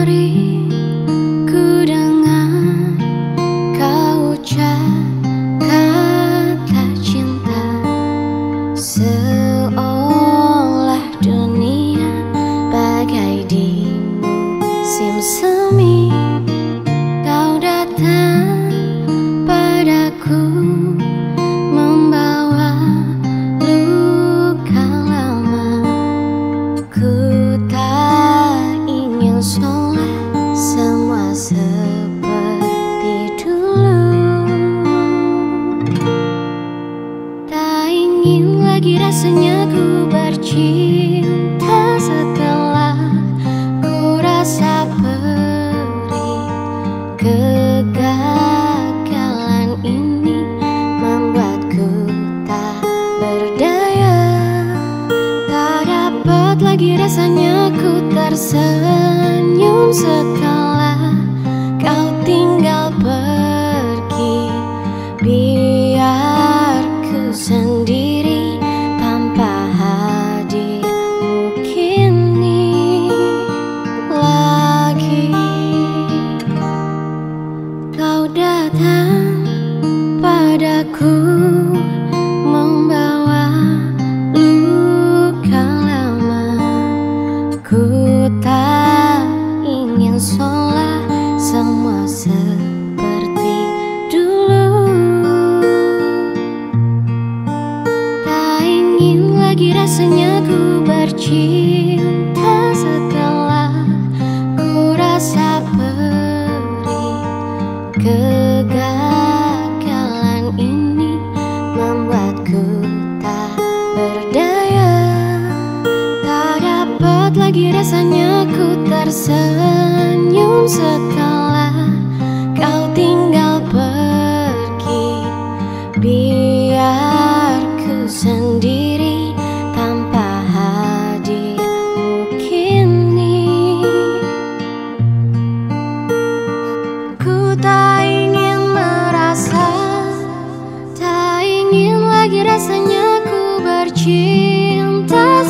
hari rasanya ku bercinta setelah ku rasa perih. Kegagalan ini membuatku tak berdaya. Tak dapat lagi rasanya ku tersenyum setelah sholat semua seperti dulu. Tak ingin lagi rasanya ku bercinta dapat lagi rasanya ku tersenyum setelah kau tinggal pergi. Biar ku sendiri tanpa hadirmu kini Ku tak ingin merasa Tak ingin lagi rasanya ku bercinta